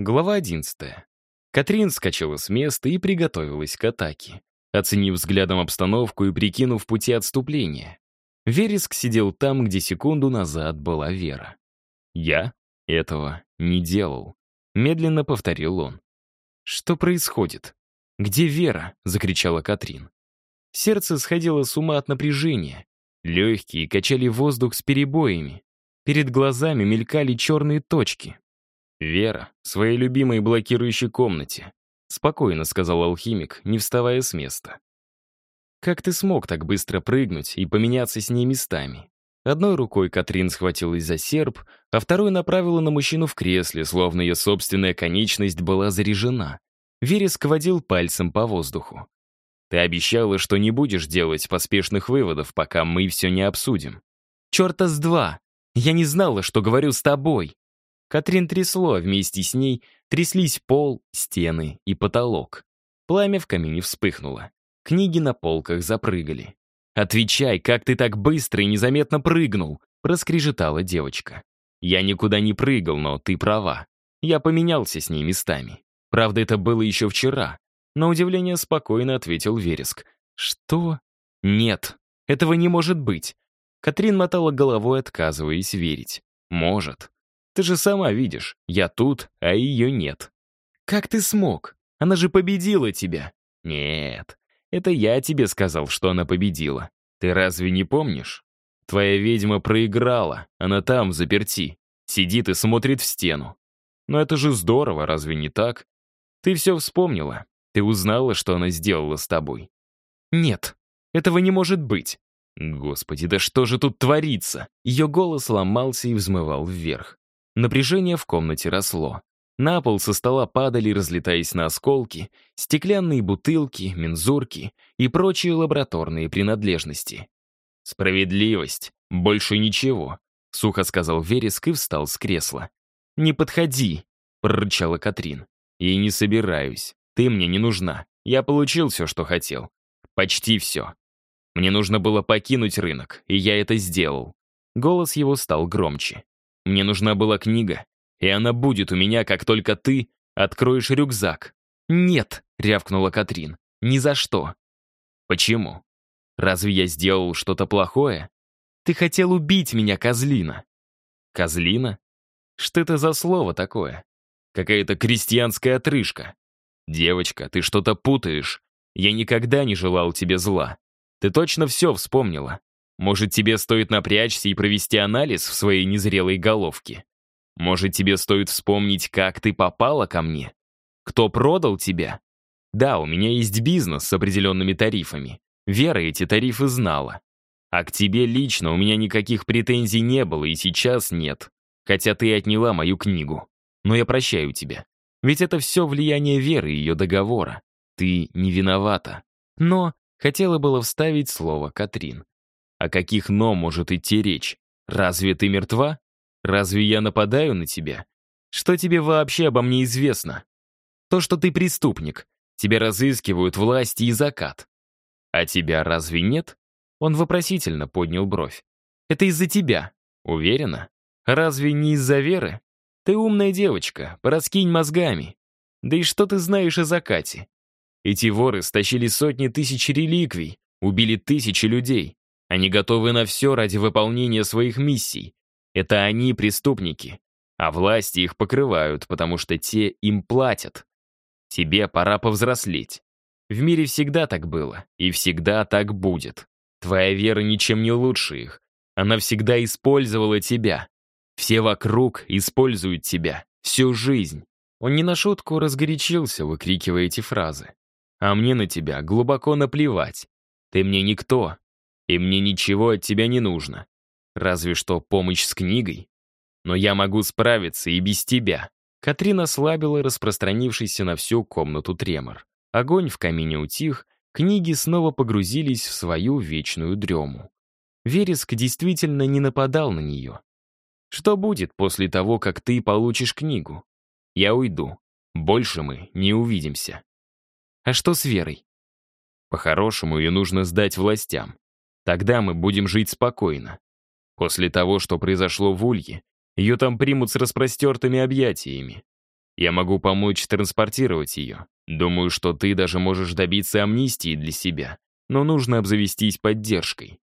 Глава 11. Катрин скачала с места и приготовилась к атаке, оценив взглядом обстановку и прикинув пути отступления. Вереск сидел там, где секунду назад была Вера. «Я этого не делал», — медленно повторил он. «Что происходит? Где Вера?» — закричала Катрин. Сердце сходило с ума от напряжения. Легкие качали воздух с перебоями. Перед глазами мелькали черные точки. «Вера, в своей любимой блокирующей комнате», — спокойно сказал алхимик, не вставая с места. «Как ты смог так быстро прыгнуть и поменяться с ней местами?» Одной рукой Катрин схватилась за серп, а второй направила на мужчину в кресле, словно ее собственная конечность была заряжена. Вереск водил пальцем по воздуху. «Ты обещала, что не будешь делать поспешных выводов, пока мы все не обсудим». «Черта с два! Я не знала, что говорю с тобой!» Катрин трясло, а вместе с ней тряслись пол, стены и потолок. Пламя в камине вспыхнуло. Книги на полках запрыгали. «Отвечай, как ты так быстро и незаметно прыгнул?» — проскрежетала девочка. «Я никуда не прыгал, но ты права. Я поменялся с ней местами. Правда, это было еще вчера». На удивление спокойно ответил Вереск. «Что? Нет, этого не может быть». Катрин мотала головой, отказываясь верить. «Может. Ты же сама видишь, я тут, а ее нет. Как ты смог? Она же победила тебя. Нет, это я тебе сказал, что она победила. Ты разве не помнишь? Твоя ведьма проиграла, она там, заперти. Сидит и смотрит в стену. Но это же здорово, разве не так? Ты все вспомнила. Ты узнала, что она сделала с тобой. Нет, этого не может быть. Господи, да что же тут творится? Ее голос ломался и взмывал вверх. Напряжение в комнате росло. На пол со стола падали, разлетаясь на осколки, стеклянные бутылки, мензурки и прочие лабораторные принадлежности. «Справедливость. Больше ничего», — сухо сказал Вереск и встал с кресла. «Не подходи», — прорычала Катрин. «И не собираюсь. Ты мне не нужна. Я получил все, что хотел. Почти все. Мне нужно было покинуть рынок, и я это сделал». Голос его стал громче. Мне нужна была книга, и она будет у меня, как только ты откроешь рюкзак. «Нет», — рявкнула Катрин, — «ни за что». «Почему? Разве я сделал что-то плохое? Ты хотел убить меня, козлина». «Козлина? Что это за слово такое? Какая-то крестьянская отрыжка. Девочка, ты что-то путаешь. Я никогда не желал тебе зла. Ты точно все вспомнила. Может, тебе стоит напрячься и провести анализ в своей незрелой головке? Может, тебе стоит вспомнить, как ты попала ко мне? Кто продал тебя? Да, у меня есть бизнес с определенными тарифами. Вера эти тарифы знала. А к тебе лично у меня никаких претензий не было и сейчас нет. Хотя ты отняла мою книгу. Но я прощаю тебя. Ведь это все влияние Веры и ее договора. Ты не виновата. Но хотела было вставить слово Катрин. О каких «но» может идти речь? Разве ты мертва? Разве я нападаю на тебя? Что тебе вообще обо мне известно? То, что ты преступник. Тебя разыскивают власти и закат. А тебя разве нет? Он вопросительно поднял бровь. Это из-за тебя. Уверена? Разве не из-за веры? Ты умная девочка, пораскинь мозгами. Да и что ты знаешь о закате? Эти воры стащили сотни тысяч реликвий, убили тысячи людей. Они готовы на все ради выполнения своих миссий. Это они преступники. А власти их покрывают, потому что те им платят. Тебе пора повзрослеть. В мире всегда так было, и всегда так будет. Твоя вера ничем не лучше их. Она всегда использовала тебя. Все вокруг используют тебя. Всю жизнь. Он не на шутку разгорячился, выкрикивая эти фразы. А мне на тебя глубоко наплевать. Ты мне никто, и мне ничего от тебя не нужно. Разве что помощь с книгой. Но я могу справиться и без тебя». Катрина ослабила распространившийся на всю комнату тремор. Огонь в камине утих, книги снова погрузились в свою вечную дрему. Вереск действительно не нападал на нее. «Что будет после того, как ты получишь книгу? Я уйду. Больше мы не увидимся». «А что с Верой?» «По-хорошему ее нужно сдать властям. Тогда мы будем жить спокойно. После того, что произошло в Улье, ее там примут с распростертыми объятиями. Я могу помочь транспортировать ее. Думаю, что ты даже можешь добиться амнистии для себя, но нужно обзавестись поддержкой.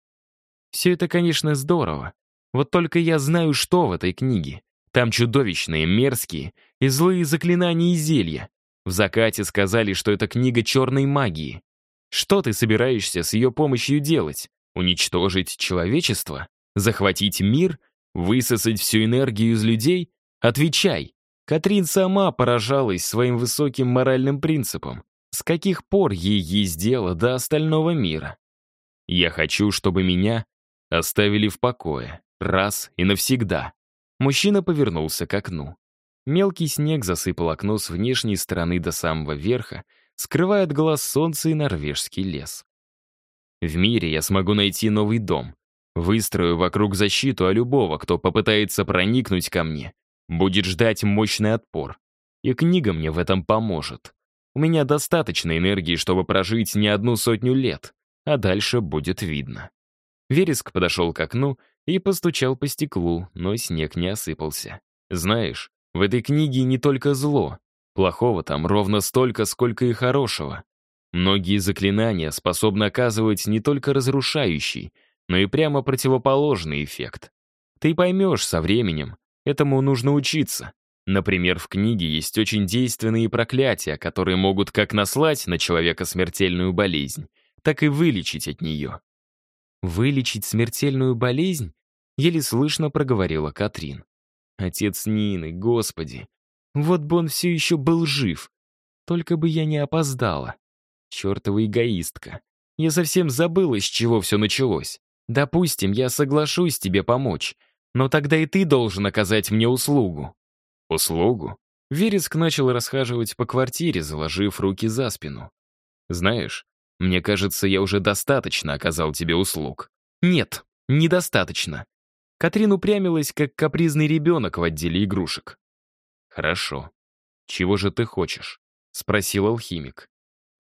Все это, конечно, здорово. Вот только я знаю, что в этой книге. Там чудовищные, мерзкие и злые заклинания и зелья. В закате сказали, что это книга черной магии. Что ты собираешься с ее помощью делать? Уничтожить человечество? Захватить мир? Высосать всю энергию из людей? Отвечай. Катрин сама поражалась своим высоким моральным принципам. С каких пор ей есть дело до остального мира? Я хочу, чтобы меня оставили в покое, раз и навсегда. Мужчина повернулся к окну. Мелкий снег засыпал окно с внешней стороны до самого верха, скрывая от глаз солнце и норвежский лес. В мире я смогу найти новый дом. Выстрою вокруг защиту, а любого, кто попытается проникнуть ко мне, будет ждать мощный отпор. И книга мне в этом поможет. У меня достаточно энергии, чтобы прожить не одну сотню лет, а дальше будет видно. Вереск подошел к окну и постучал по стеклу, но снег не осыпался. Знаешь, в этой книге не только зло. Плохого там ровно столько, сколько и хорошего. Многие заклинания способны оказывать не только разрушающий, но и прямо противоположный эффект. Ты поймешь со временем, Этому нужно учиться. Например, в книге есть очень действенные проклятия, которые могут как наслать на человека смертельную болезнь, так и вылечить от нее. «Вылечить смертельную болезнь?» — еле слышно проговорила Катрин. «Отец Нины, господи! Вот бы он все еще был жив! Только бы я не опоздала! Чертова эгоистка! Я совсем забыла, с чего все началось. Допустим, я соглашусь тебе помочь, но тогда и ты должен оказать мне услугу». «Услугу?» Вереск начал расхаживать по квартире, заложив руки за спину. «Знаешь, мне кажется, я уже достаточно оказал тебе услуг». «Нет, недостаточно». Катрин упрямилась, как капризный ребенок в отделе игрушек. «Хорошо. Чего же ты хочешь?» — спросил алхимик.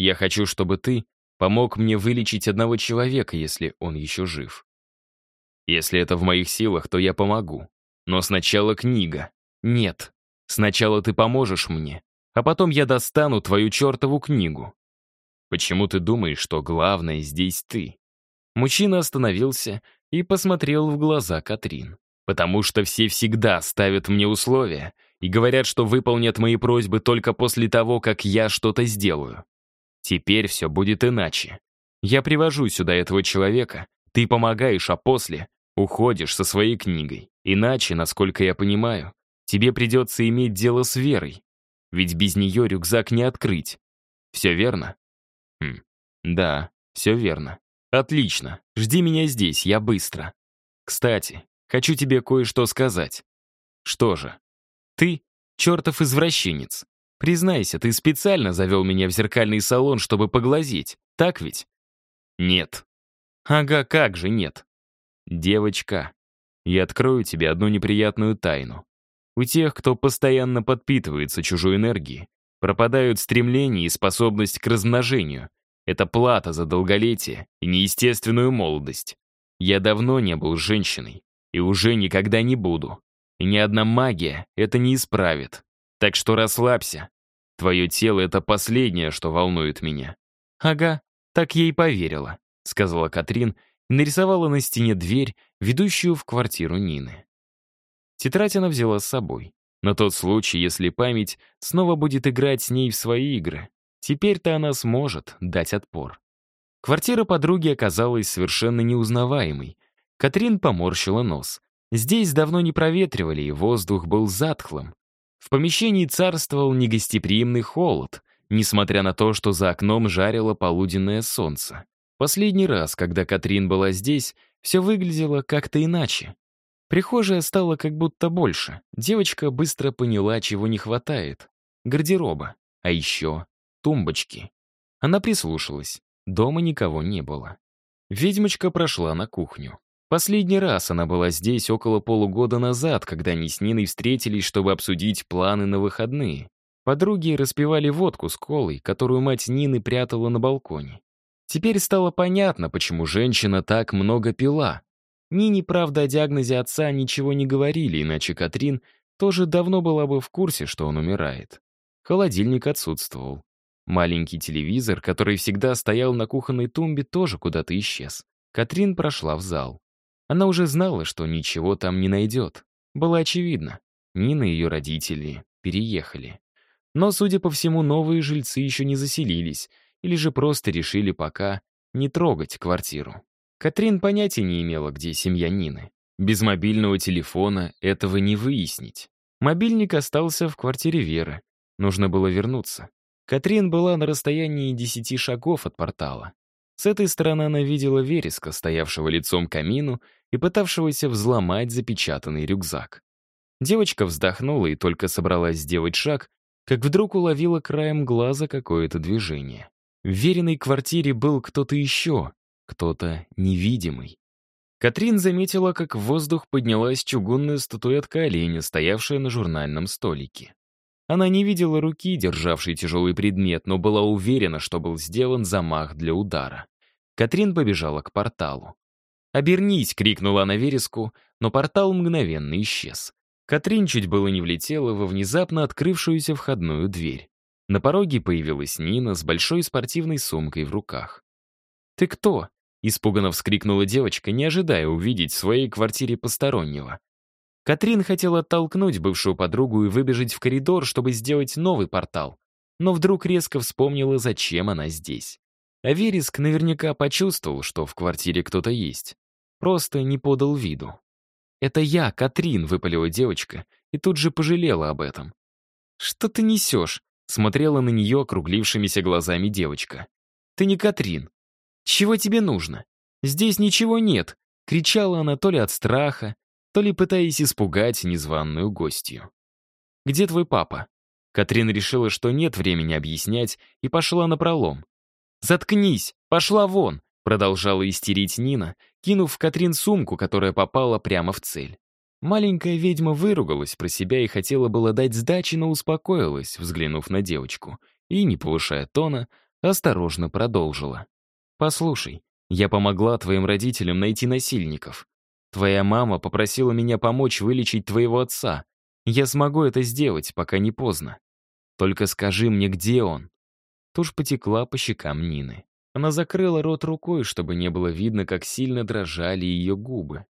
«Я хочу, чтобы ты помог мне вылечить одного человека, если он еще жив. Если это в моих силах, то я помогу. Но сначала книга. Нет. Сначала ты поможешь мне, а потом я достану твою чертову книгу. Почему ты думаешь, что главное здесь ты? Мужчина остановился и посмотрел в глаза Катрин. Потому что все всегда ставят мне условия и говорят, что выполнят мои просьбы только после того, как я что-то сделаю. Теперь все будет иначе. Я привожу сюда этого человека, ты помогаешь, а после уходишь со своей книгой. Иначе, насколько я понимаю, тебе придется иметь дело с Верой. Ведь без нее рюкзак не открыть. Все верно? Хм, да, все верно. Отлично. Жди меня здесь, я быстро. Кстати, хочу тебе кое-что сказать. Что же? Ты чертов извращенец. Признайся, ты специально завел меня в зеркальный салон, чтобы поглазеть, так ведь? Нет, Ага, как же нет. Девочка, я открою тебе одну неприятную тайну. У тех, кто постоянно подпитывается чужой энергией, пропадают стремление и способность к размножению. Это плата за долголетие и неестественную молодость. Я давно не был женщиной и уже никогда не буду. И ни одна магия это не исправит. Так что расслабься. Твое тело — это последнее, что волнует меня. Ага, так и поверила. — сказала Катрин и нарисовала на стене дверь, ведущую в квартиру Нины. Тетрадь она взяла с собой. На тот случай, если память снова будет играть с ней в свои игры. Теперь-то она сможет дать отпор. Квартира подруги оказалась совершенно неузнаваемой. Катрин поморщила нос. Здесь давно не проветривали, и воздух был затхлым. В помещении царствовал негостеприимный холод, несмотря на то, что за окном жарило полуденное солнце. Последний раз, когда Катрин была здесь, все выглядело как-то иначе. Прихожая стала как будто больше. Девочка быстро поняла, чего не хватает. Гардероба. А еще тумбочки. Она прислушалась. Дома никого не было. Ведьмочка прошла на кухню. Последний раз она была здесь около полугода назад, когда они с Ниной встретились, чтобы обсудить планы на выходные. Подруги распивали водку с колой, которую мать Нины прятала на балконе. Теперь стало понятно, почему женщина так много пила. Нине, правда, о диагнозе отца ничего не говорили, иначе Катрин тоже давно была бы в курсе, что он умирает. Холодильник отсутствовал. Маленький телевизор, который всегда стоял на кухонной тумбе, тоже куда-то исчез. Катрин прошла в зал. Она уже знала, что ничего там не найдет. Было очевидно. Нина и ее родители переехали. Но, судя по всему, новые жильцы еще не заселились, или же просто решили пока не трогать квартиру. Катрин понятия не имела, где семья Нины. Без мобильного телефона этого не выяснить. Мобильник остался в квартире Веры. Нужно было вернуться. Катрин была на расстоянии десяти шагов от портала. С этой стороны она видела вереска, стоявшего лицом к камину и пытавшегося взломать запечатанный рюкзак. Девочка вздохнула и только собралась сделать шаг, как вдруг уловила краем глаза какое-то движение. В веренной квартире был кто-то еще, кто-то невидимый. Катрин заметила, как в воздух поднялась чугунная статуэтка оленя, стоявшая на журнальном столике. Она не видела руки, державшей тяжелый предмет, но была уверена, что был сделан замах для удара. Катрин побежала к порталу. «Обернись!» — крикнула она вереску, но портал мгновенно исчез. Катрин чуть было не влетела во внезапно открывшуюся входную дверь. На пороге появилась Нина с большой спортивной сумкой в руках. «Ты кто?» — испуганно вскрикнула девочка, не ожидая увидеть в своей квартире постороннего. Катрин хотела оттолкнуть бывшую подругу и выбежать в коридор, чтобы сделать новый портал, но вдруг резко вспомнила, зачем она здесь. А Вереск наверняка почувствовал, что в квартире кто-то есть. Просто не подал виду. «Это я, Катрин», — выпалила девочка, и тут же пожалела об этом. «Что ты несешь?» — смотрела на нее округлившимися глазами девочка. «Ты не Катрин. Чего тебе нужно? Здесь ничего нет», — кричала она то ли от страха, то ли пытаясь испугать незваную гостью. «Где твой папа?» Катрин решила, что нет времени объяснять, и пошла на пролом. «Заткнись! Пошла вон!» Продолжала истерить Нина, кинув в Катрин сумку, которая попала прямо в цель. Маленькая ведьма выругалась про себя и хотела было дать сдачи, но успокоилась, взглянув на девочку, и, не повышая тона, осторожно продолжила. «Послушай, я помогла твоим родителям найти насильников. Твоя мама попросила меня помочь вылечить твоего отца. Я смогу это сделать, пока не поздно. Только скажи мне, где он?» Тушь потекла по щекам Нины. Она закрыла рот рукой, чтобы не было видно, как сильно дрожали ее губы.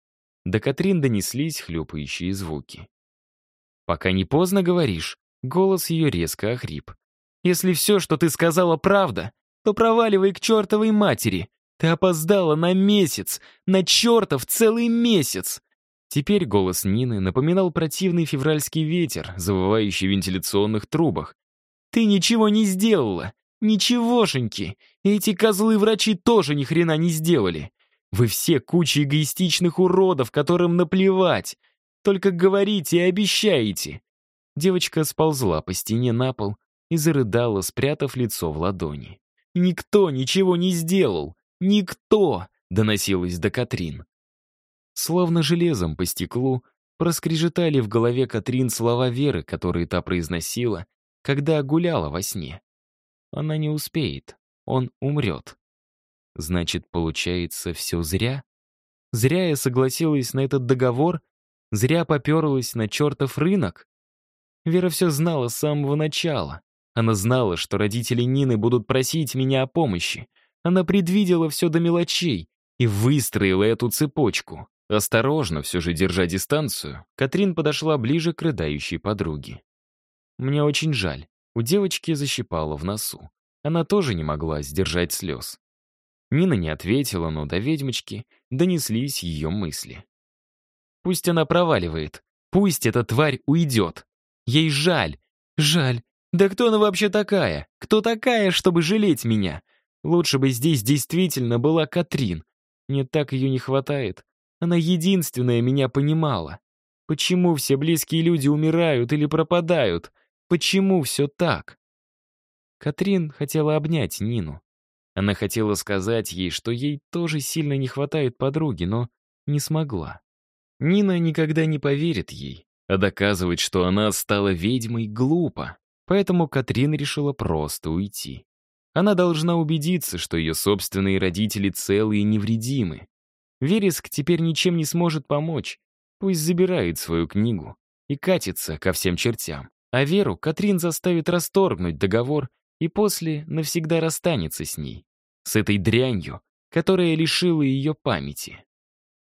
До Катрин донеслись хлюпающие звуки. «Пока не поздно говоришь», — голос ее резко охрип. «Если все, что ты сказала, правда, то проваливай к чертовой матери. Ты опоздала на месяц, на чертов целый месяц!» Теперь голос Нины напоминал противный февральский ветер, завывающий в вентиляционных трубах. «Ты ничего не сделала! Ничегошеньки! Эти козлы-врачи тоже ни хрена не сделали! Вы все куча эгоистичных уродов, которым наплевать! Только говорите и обещаете!» Девочка сползла по стене на пол и зарыдала, спрятав лицо в ладони. «Никто ничего не сделал! Никто!» — доносилось до Катрин. Словно железом по стеклу проскрежетали в голове Катрин слова Веры, которые та произносила, когда гуляла во сне. Она не успеет. Он умрет. Значит, получается, все зря? Зря я согласилась на этот договор? Зря поперлась на чертов рынок? Вера все знала с самого начала. Она знала, что родители Нины будут просить меня о помощи. Она предвидела все до мелочей и выстроила эту цепочку. Осторожно, все же держа дистанцию, Катрин подошла ближе к рыдающей подруге. «Мне очень жаль. У девочки защипало в носу. Она тоже не могла сдержать слез. Нина не ответила, но до ведьмочки донеслись ее мысли. «Пусть она проваливает. Пусть эта тварь уйдет. Ей жаль. Жаль. Да кто она вообще такая? Кто такая, чтобы жалеть меня? Лучше бы здесь действительно была Катрин. Мне так ее не хватает. Она единственная меня понимала. Почему все близкие люди умирают или пропадают? Почему все так? Катрин хотела обнять Нину. Она хотела сказать ей, что ей тоже сильно не хватает подруги, но не смогла. Нина никогда не поверит ей, а доказывать, что она стала ведьмой, глупо. Поэтому Катрин решила просто уйти. Она должна убедиться, что ее собственные родители целы и невредимы. Вереск теперь ничем не сможет помочь. Пусть забирает свою книгу и катится ко всем чертям. А Веру Катрин заставит расторгнуть договор и после навсегда расстанется с ней. С этой дрянью, которая лишила ее памяти.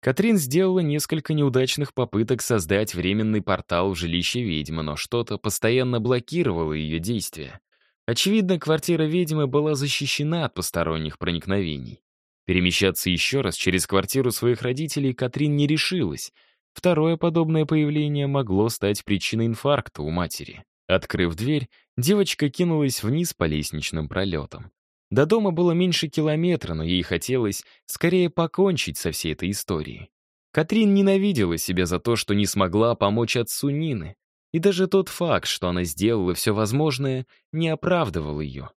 Катрин сделала несколько неудачных попыток создать временный портал в жилище ведьмы, но что-то постоянно блокировало ее действия. Очевидно, квартира ведьмы была защищена от посторонних проникновений. Перемещаться еще раз через квартиру своих родителей Катрин не решилась. Второе подобное появление могло стать причиной инфаркта у матери. Открыв дверь, девочка кинулась вниз по лестничным пролетам. До дома было меньше километра, но ей хотелось скорее покончить со всей этой историей. Катрин ненавидела себя за то, что не смогла помочь отцу Нины. И даже тот факт, что она сделала все возможное, не оправдывал ее.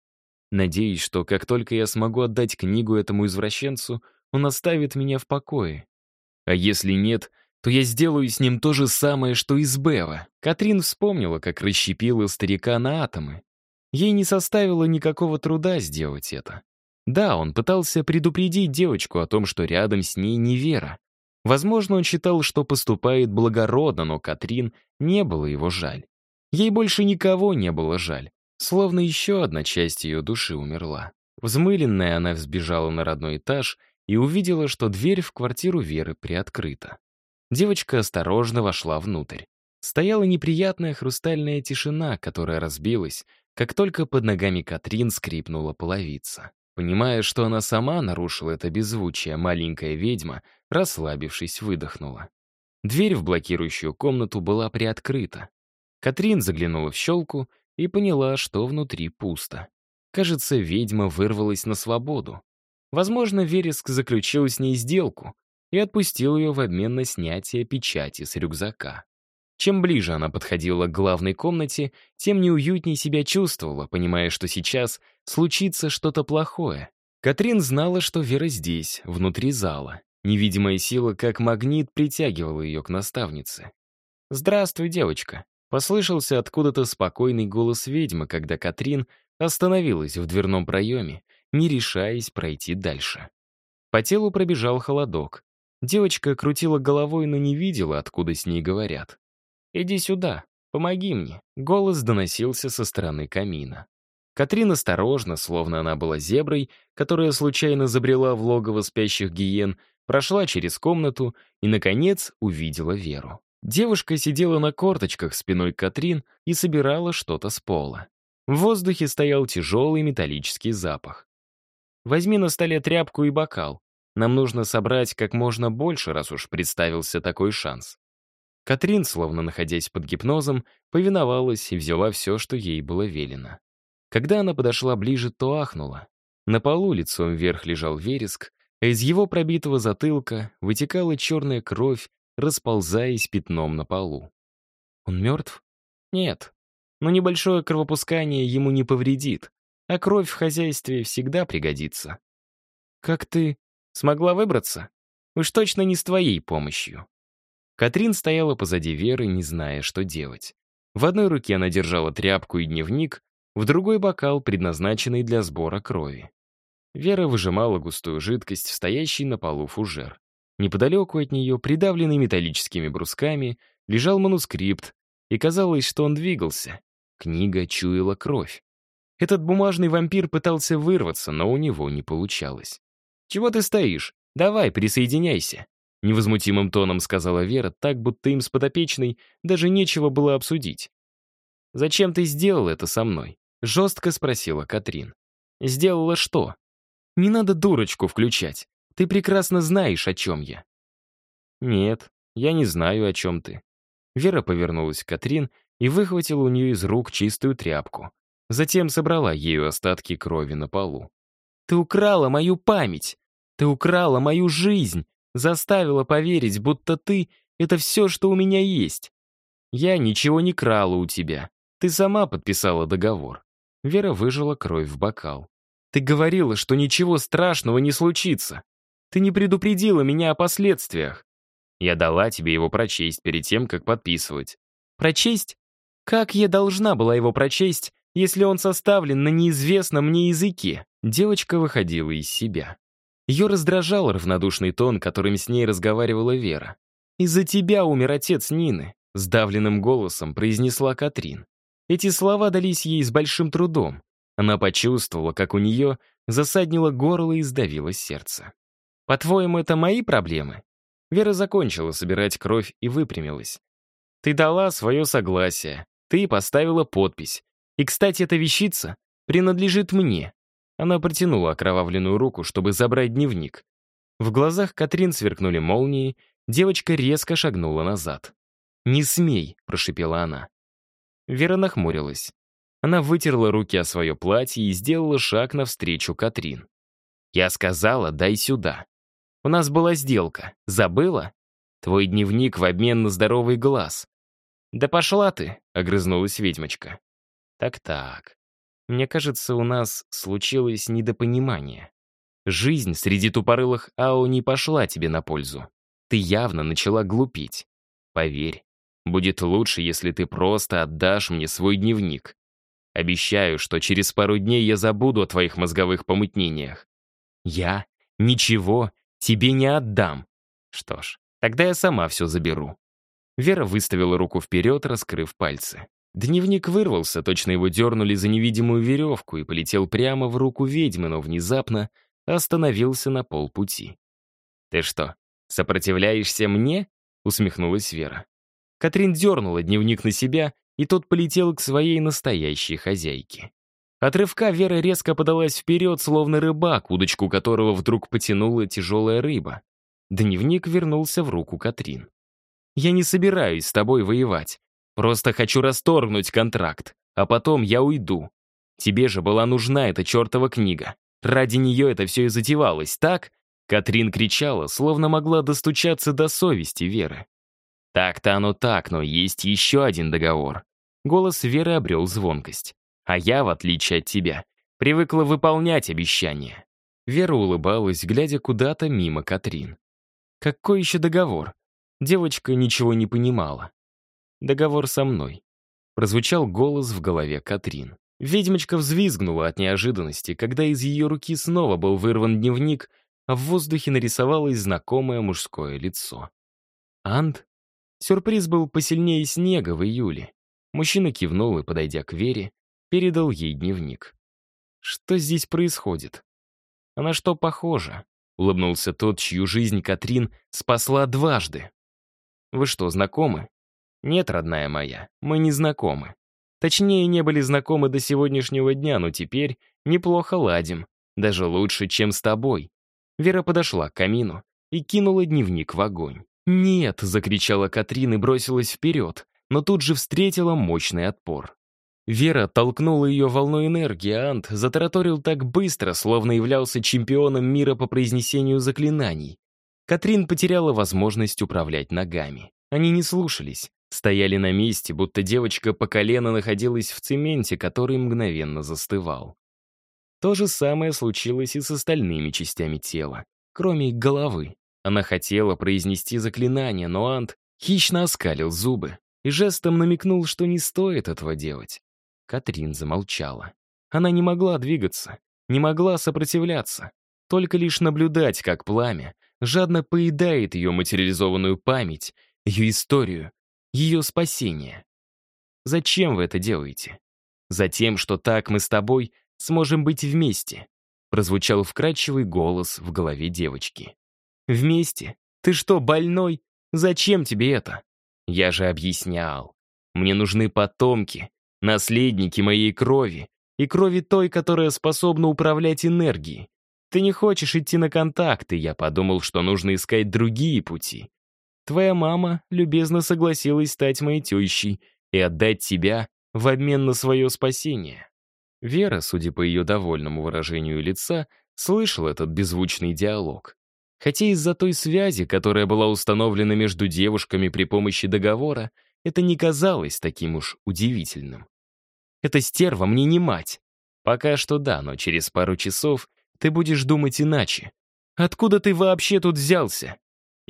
Надеюсь, что как только я смогу отдать книгу этому извращенцу, он оставит меня в покое. А если нет, то я сделаю с ним то же самое, что и с Бева. Катрин вспомнила, как расщепила старика на атомы. Ей не составило никакого труда сделать это. Да, он пытался предупредить девочку о том, что рядом с ней не Вера. Возможно, он считал, что поступает благородно, но Катрин не было его жаль. Ей больше никого не было жаль. Словно еще одна часть ее души умерла. Взмыленная она взбежала на родной этаж и увидела, что дверь в квартиру Веры приоткрыта. Девочка осторожно вошла внутрь. Стояла неприятная хрустальная тишина, которая разбилась, как только под ногами Катрин скрипнула половица. Понимая, что она сама нарушила это беззвучие, маленькая ведьма, расслабившись, выдохнула. Дверь в блокирующую комнату была приоткрыта. Катрин заглянула в щелку и поняла, что внутри пусто. Кажется, ведьма вырвалась на свободу. Возможно, Вереск заключил с ней сделку и отпустил ее в обмен на снятие печати с рюкзака. Чем ближе она подходила к главной комнате, тем неуютнее себя чувствовала, понимая, что сейчас случится что-то плохое. Катрин знала, что Вера здесь, внутри зала. Невидимая сила, как магнит, притягивала ее к наставнице. «Здравствуй, девочка», — послышался откуда-то спокойный голос ведьмы, когда Катрин остановилась в дверном проеме, не решаясь пройти дальше. По телу пробежал холодок. Девочка крутила головой, но не видела, откуда с ней говорят. «Иди сюда, помоги мне», — голос доносился со стороны камина. Катрин осторожно, словно она была зеброй, которая случайно забрела в логово спящих гиен, прошла через комнату и, наконец, увидела Веру. Девушка сидела на корточках спиной Катрин и собирала что-то с пола. В воздухе стоял тяжелый металлический запах. «Возьми на столе тряпку и бокал. Нам нужно собрать как можно больше, раз уж представился такой шанс». Катрин, словно находясь под гипнозом, повиновалась и взяла все, что ей было велено. Когда она подошла ближе, то ахнула. На полу лицом вверх лежал вереск, а из его пробитого затылка вытекала черная кровь, расползаясь пятном на полу. Он мертв? Нет. Но небольшое кровопускание ему не повредит, а кровь в хозяйстве всегда пригодится. Как ты смогла выбраться? Уж точно не с твоей помощью. Катрин стояла позади Веры, не зная, что делать. В одной руке она держала тряпку и дневник, в другой — бокал, предназначенный для сбора крови. Вера выжимала густую жидкость стоящий на полу фужер. Неподалеку от нее, придавленный металлическими брусками, лежал манускрипт, и казалось, что он двигался. Книга чуяла кровь. Этот бумажный вампир пытался вырваться, но у него не получалось. «Чего ты стоишь? Давай, присоединяйся!» Невозмутимым тоном сказала Вера, так будто им с подопечной даже нечего было обсудить. «Зачем ты сделал это со мной?» — жестко спросила Катрин. «Сделала что?» «Не надо дурочку включать. Ты прекрасно знаешь, о чем я». «Нет, я не знаю, о чем ты». Вера повернулась к Катрин и выхватила у нее из рук чистую тряпку. Затем собрала ею остатки крови на полу. «Ты украла мою память! Ты украла мою жизнь! Заставила поверить, будто ты — это все, что у меня есть. Я ничего не крала у тебя. Ты сама подписала договор. Вера выжила кровь в бокал. Ты говорила, что ничего страшного не случится. Ты не предупредила меня о последствиях. Я дала тебе его прочесть перед тем, как подписывать. Прочесть? Как я должна была его прочесть, если он составлен на неизвестном мне языке? Девочка выходила из себя. Ее раздражал равнодушный тон, которым с ней разговаривала Вера. «Из-за тебя умер отец Нины», — сдавленным голосом произнесла Катрин. Эти слова дались ей с большим трудом. Она почувствовала, как у нее засаднило горло и сдавило сердце. «По-твоему, это мои проблемы?» Вера закончила собирать кровь и выпрямилась. «Ты дала свое согласие. Ты поставила подпись. И, кстати, эта вещица принадлежит мне». Она протянула окровавленную руку, чтобы забрать дневник. В глазах Катрин сверкнули молнии, девочка резко шагнула назад. «Не смей», — прошипела она. Вера нахмурилась. Она вытерла руки о свое платье и сделала шаг навстречу Катрин. «Я сказала, дай сюда. У нас была сделка. Забыла? Твой дневник в обмен на здоровый глаз». «Да пошла ты», — огрызнулась ведьмочка. «Так-так. Мне кажется, у нас случилось недопонимание. Жизнь среди тупорылых Ао не пошла тебе на пользу. Ты явно начала глупить. Поверь, будет лучше, если ты просто отдашь мне свой дневник. Обещаю, что через пару дней я забуду о твоих мозговых помутнениях. Я ничего тебе не отдам. Что ж, тогда я сама все заберу. Вера выставила руку вперед, раскрыв пальцы. Дневник вырвался, точно его дернули за невидимую веревку и полетел прямо в руку ведьмы, но внезапно остановился на полпути. «Ты что, сопротивляешься мне?» — усмехнулась Вера. Катрин дернула дневник на себя и тот полетел к своей настоящей хозяйке. От рывка Вера резко подалась вперед, словно рыбак, удочку которого вдруг потянула тяжелая рыба. Дневник вернулся в руку Катрин. «Я не собираюсь с тобой воевать. Просто хочу расторгнуть контракт, а потом я уйду. Тебе же была нужна эта чертова книга. Ради нее это все и затевалось, так?» Катрин кричала, словно могла достучаться до совести Веры. «Так-то оно так, но есть еще один договор. Голос Веры обрел звонкость. «А я, в отличие от тебя, привыкла выполнять обещания». Вера улыбалась, глядя куда-то мимо Катрин. «Какой еще договор?» Девочка ничего не понимала. «Договор со мной». Прозвучал голос в голове Катрин. Ведьмочка взвизгнула от неожиданности, когда из ее руки снова был вырван дневник, а в воздухе нарисовалось знакомое мужское лицо. Анд? Сюрприз был посильнее снега в июле. Мужчина кивнул и, подойдя к Вере, передал ей дневник. «Что здесь происходит?» «А на что похоже?» — улыбнулся тот, чью жизнь Катрин спасла дважды. «Вы что, знакомы?» «Нет, родная моя, мы не знакомы. Точнее, не были знакомы до сегодняшнего дня, но теперь неплохо ладим. Даже лучше, чем с тобой». Вера подошла к камину и кинула дневник в огонь. «Нет!» — закричала Катрин и бросилась вперед но тут же встретила мощный отпор. Вера толкнула ее волной энергии, а Ант затараторил так быстро, словно являлся чемпионом мира по произнесению заклинаний. Катрин потеряла возможность управлять ногами. Они не слушались, стояли на месте, будто девочка по колено находилась в цементе, который мгновенно застывал. То же самое случилось и с остальными частями тела, кроме головы. Она хотела произнести заклинание, но Ант хищно оскалил зубы и жестом намекнул, что не стоит этого делать. Катрин замолчала. Она не могла двигаться, не могла сопротивляться, только лишь наблюдать, как пламя жадно поедает ее материализованную память, ее историю, ее спасение. Зачем вы это делаете? Затем, что так мы с тобой сможем быть вместе, прозвучал вкрадчивый голос в голове девочки. Вместе? Ты что, больной? Зачем тебе это? Я же объяснял. Мне нужны потомки, наследники моей крови и крови той, которая способна управлять энергией. Ты не хочешь идти на контакты, я подумал, что нужно искать другие пути. Твоя мама любезно согласилась стать моей тещей и отдать тебя в обмен на свое спасение. Вера, судя по ее довольному выражению лица, слышал этот беззвучный диалог. Хотя из-за той связи, которая была установлена между девушками при помощи договора, это не казалось таким уж удивительным. Эта стерва мне не мать. Пока что да, но через пару часов ты будешь думать иначе. Откуда ты вообще тут взялся?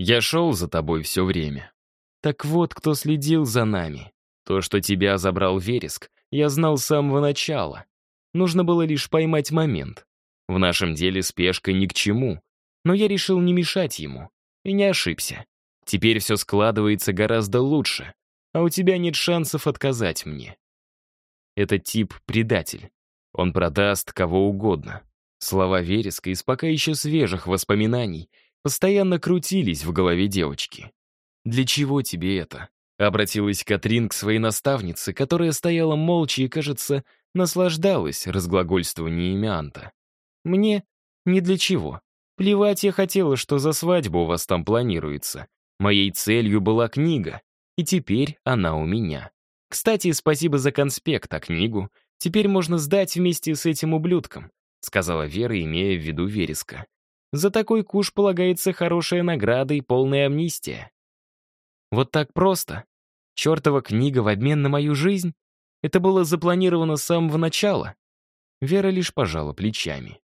Я шел за тобой все время. Так вот, кто следил за нами. То, что тебя забрал Вереск, я знал с самого начала. Нужно было лишь поймать момент. В нашем деле спешка ни к чему. Но я решил не мешать ему. И не ошибся. Теперь все складывается гораздо лучше, а у тебя нет шансов отказать мне. Этот тип — предатель. Он продаст кого угодно. Слова Вереска из пока еще свежих воспоминаний постоянно крутились в голове девочки. «Для чего тебе это?» — обратилась Катрин к своей наставнице, которая стояла молча и, кажется, наслаждалась разглагольствованиями Анта. «Мне ни для чего. Плевать я хотела, что за свадьбу у вас там планируется. Моей целью была книга, и теперь она у меня. Кстати, спасибо за конспект, а книгу теперь можно сдать вместе с этим ублюдком», сказала Вера, имея в виду Вереска. «За такой куш полагается хорошая награда и полная амнистия». «Вот так просто? Чертова книга в обмен на мою жизнь? Это было запланировано с самого начала?» Вера лишь пожала плечами.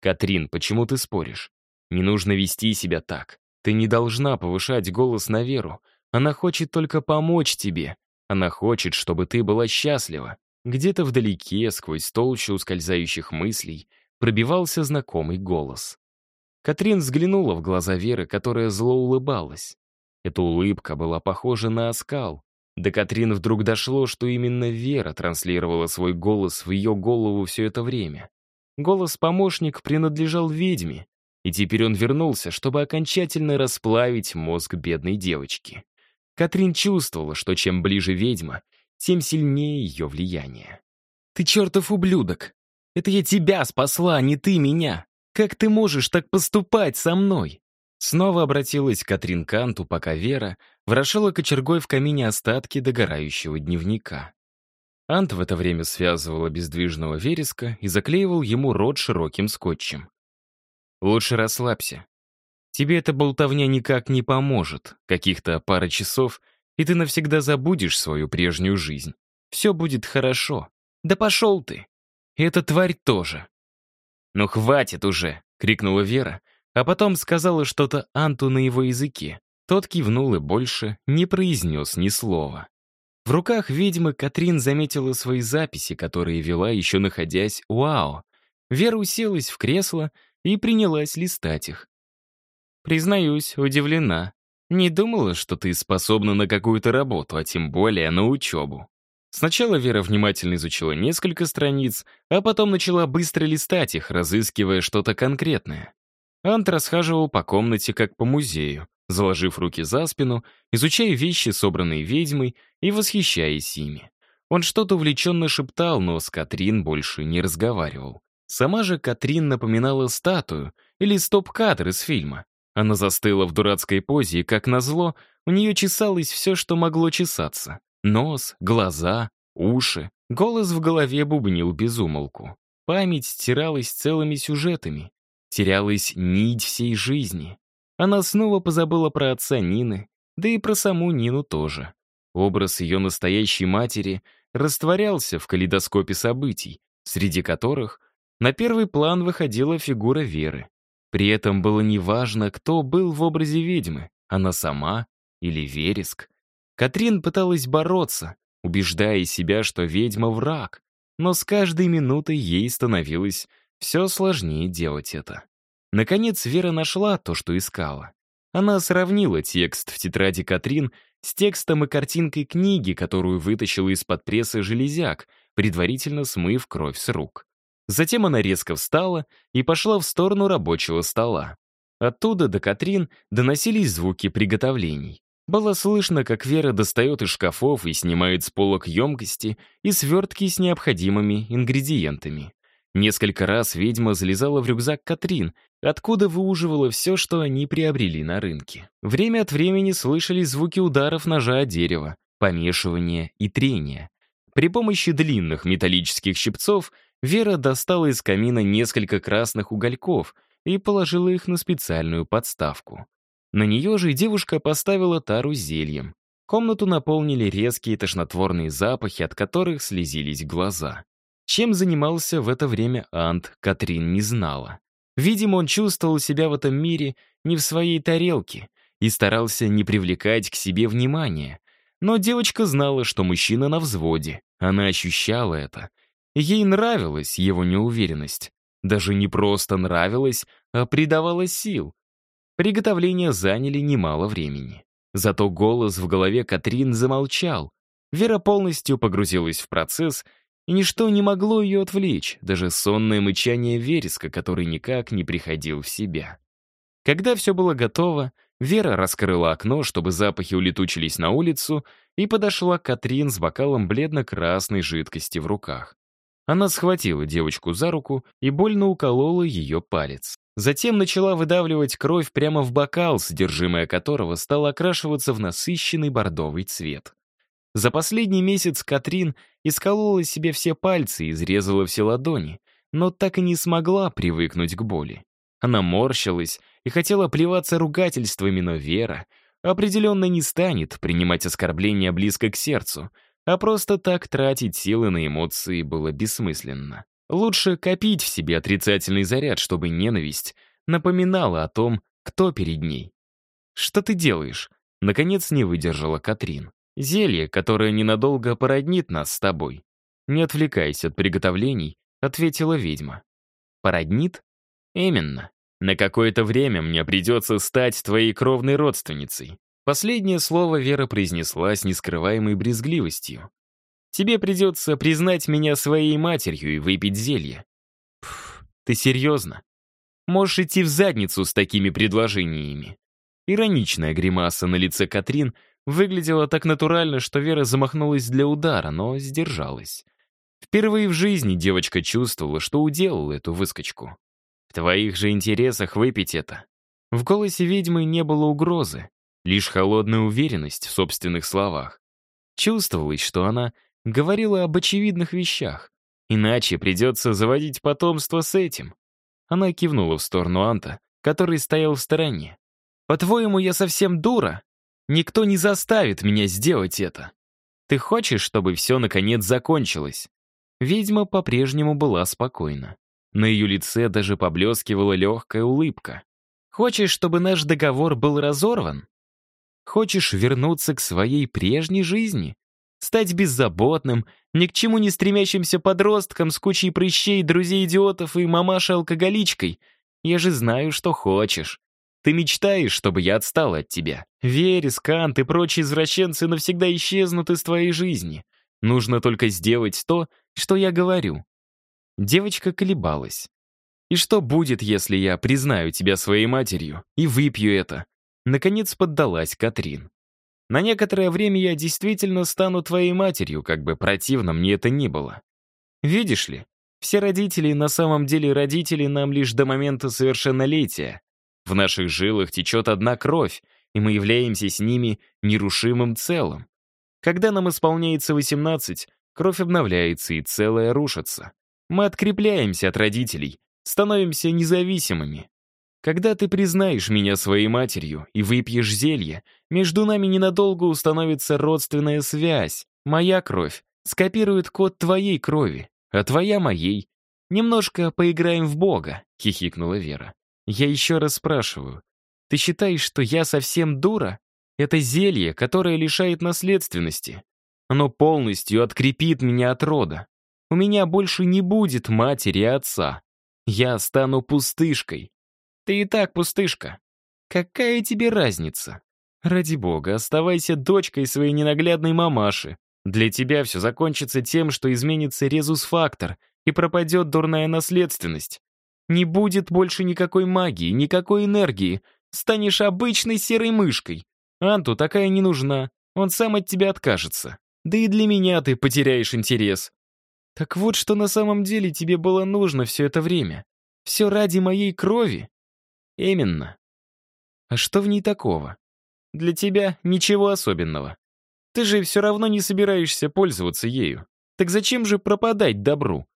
«Катрин, почему ты споришь? Не нужно вести себя так. Ты не должна повышать голос на Веру. Она хочет только помочь тебе. Она хочет, чтобы ты была счастлива. Где-то вдалеке, сквозь толщу ускользающих мыслей, пробивался знакомый голос. Катрин взглянула в глаза Веры, которая зло улыбалась. Эта улыбка была похожа на оскал. До Катрин вдруг дошло, что именно Вера транслировала свой голос в ее голову все это время. Голос-помощник принадлежал ведьме, и теперь он вернулся, чтобы окончательно расплавить мозг бедной девочки. Катрин чувствовала, что чем ближе ведьма, тем сильнее ее влияние. «Ты чертов ублюдок! Это я тебя спасла, а не ты меня! Как ты можешь так поступать со мной?» Снова обратилась Катрин Канту, пока Вера ворошила кочергой в камине остатки догорающего дневника. Ант в это время связывал обездвиженного вереска и заклеивал ему рот широким скотчем. «Лучше расслабься. Тебе эта болтовня никак не поможет. Каких-то пара часов — и ты навсегда забудешь свою прежнюю жизнь. Все будет хорошо. Да пошел ты. И эта тварь тоже. «Ну хватит уже!» — крикнула Вера, а потом сказала что-то Анту на его языке. Тот кивнул и больше не произнес ни слова. В руках ведьмы Катрин заметила свои записи, которые вела, еще находясь у Ао. Вера уселась в кресло и принялась листать их. «Признаюсь, удивлена. Не думала, что ты способна на какую-то работу, а тем более на учебу. Сначала Вера внимательно изучила несколько страниц, а потом начала быстро листать их, разыскивая что-то конкретное. Ант расхаживал по комнате, как по музею, заложив руки за спину, изучая вещи, собранные ведьмой, и восхищаясь ими. Он что-то увлеченно шептал, но с Катрин больше не разговаривал. Сама же Катрин напоминала статую или стоп-кадр из фильма. Она застыла в дурацкой позе, и, как назло, у нее чесалось все, что могло чесаться. Нос, глаза, уши. Голос в голове бубнил безумолку. Память стиралась целыми сюжетами. Терялась нить всей жизни. Она снова позабыла про отца Нины, да и про саму Нину тоже. Образ ее настоящей матери растворялся в калейдоскопе событий, среди которых на первый план выходила фигура Веры. При этом было неважно, кто был в образе ведьмы, она сама или Вереск. Катрин пыталась бороться, убеждая себя, что ведьма — враг, но с каждой минутой ей становилось все сложнее делать это. Наконец Вера нашла то, что искала. Она сравнила текст в тетради Катрин с текстом и картинкой книги, которую вытащила из-под пресса железяк, предварительно смыв кровь с рук. Затем она резко встала и пошла в сторону рабочего стола. Оттуда до Катрин доносились звуки приготовлений. Было слышно, как Вера достает из шкафов и снимает с полок емкости и свертки с необходимыми ингредиентами. Несколько раз ведьма залезала в рюкзак Катрин, откуда выуживала все, что они приобрели на рынке. Время от времени слышались звуки ударов ножа о дерево, помешивания и трения. При помощи длинных металлических щипцов Вера достала из камина несколько красных угольков и положила их на специальную подставку. На нее же девушка поставила тару с зельем. Комнату наполнили резкие тошнотворные запахи, от которых слезились глаза. Чем занимался в это время Ант, Катрин не знала. Видимо, он чувствовал себя в этом мире не в своей тарелке и старался не привлекать к себе внимания. Но девочка знала, что мужчина на взводе. Она ощущала это — Ей нравилась его неуверенность. Даже не просто нравилась, а придавала сил. Приготовления заняли немало времени. Зато голос в голове Катрин замолчал. Вера полностью погрузилась в процесс и ничто не могло ее отвлечь, даже сонное мычание вереска, который никак не приходил в себя. Когда все было готово, Вера раскрыла окно, чтобы запахи улетучились на улицу, и подошла к Катрин с бокалом бледно-красной жидкости в руках. Она схватила девочку за руку и больно уколола ее палец. Затем начала выдавливать кровь прямо в бокал, содержимое которого стало окрашиваться в насыщенный бордовый цвет. За последний месяц Катрин исколола себе все пальцы и изрезала все ладони, но так и не смогла привыкнуть к боли. Она морщилась и хотела плеваться ругательствами, но Вера определенно не станет принимать оскорбления близко к сердцу, а просто так тратить силы на эмоции было бессмысленно. Лучше копить в себе отрицательный заряд, чтобы ненависть напоминала о том, кто перед ней. «Что ты делаешь?» Наконец не выдержала Катрин. «Зелье, которое ненадолго породнит нас с тобой». «Не отвлекайся от приготовлений», — ответила ведьма. «Породнит?» «Именно. На какое-то время мне придется стать твоей кровной родственницей». Последнее слово Вера произнесла с нескрываемой брезгливостью. «Тебе придется признать меня своей матерью и выпить зелье». Пф, ты серьезно? Можешь идти в задницу с такими предложениями. Ироничная гримаса на лице Катрин выглядела так натурально, что Вера замахнулась для удара, но сдержалась. Впервые в жизни девочка чувствовала, что уделала эту выскочку. В твоих же интересах выпить это. В голосе ведьмы не было угрозы, лишь холодная уверенность в собственных словах. Чувствовалось, что она говорила об очевидных вещах. Иначе придется заводить потомство с этим. Она кивнула в сторону Анта, который стоял в стороне. «По-твоему, я совсем дура? Никто не заставит меня сделать это. Ты хочешь, чтобы все наконец закончилось?» Ведьма по-прежнему была спокойна. На ее лице даже поблескивала легкая улыбка. «Хочешь, чтобы наш договор был разорван? Хочешь вернуться к своей прежней жизни? Стать беззаботным, ни к чему не стремящимся подростком с кучей прыщей, друзей-идиотов и мамашей-алкоголичкой? Я же знаю, что хочешь. Ты мечтаешь, чтобы я отстал от тебя. Верес, Кант и прочие извращенцы навсегда исчезнут из твоей жизни. Нужно только сделать то, что я говорю. Девочка колебалась. «И что будет, если я признаю тебя своей матерью и выпью это?» Наконец поддалась Катрин. «На некоторое время я действительно стану твоей матерью, как бы противно мне это ни было. Видишь ли, все родители на самом деле родители нам лишь до момента совершеннолетия. В наших жилах течет одна кровь, и мы являемся с ними нерушимым целым. Когда нам исполняется 18, кровь обновляется и целое рушится. Мы открепляемся от родителей, становимся независимыми. Когда ты признаешь меня своей матерью и выпьешь зелье, между нами ненадолго установится родственная связь. Моя кровь скопирует код твоей крови, а твоя — моей. Немножко поиграем в Бога», — хихикнула Вера. «Я еще раз спрашиваю, ты считаешь, что я совсем дура? Это зелье, которое лишает наследственности. Оно полностью открепит меня от рода. У меня больше не будет матери и отца. Я стану пустышкой. Ты и так пустышка. Какая тебе разница? Ради бога, оставайся дочкой своей ненаглядной мамаши. Для тебя все закончится тем, что изменится резус-фактор и пропадет дурная наследственность. Не будет больше никакой магии, никакой энергии. Станешь обычной серой мышкой. Анту такая не нужна. Он сам от тебя откажется. Да и для меня ты потеряешь интерес. Так вот, что на самом деле тебе было нужно все это время. Все ради моей крови? Именно. А что в ней такого? Для тебя ничего особенного. Ты же все равно не собираешься пользоваться ею. Так зачем же пропадать добру?